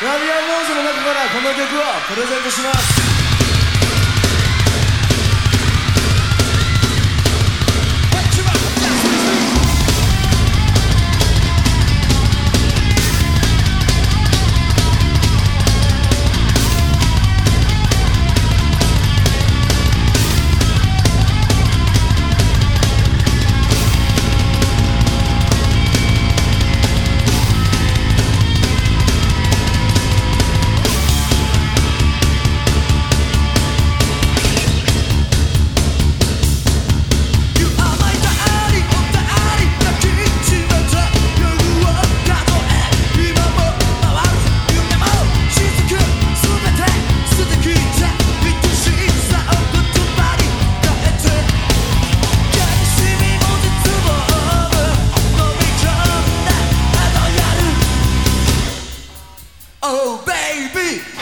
ラビアンローズの中からこの曲をプレゼントします。oh baby.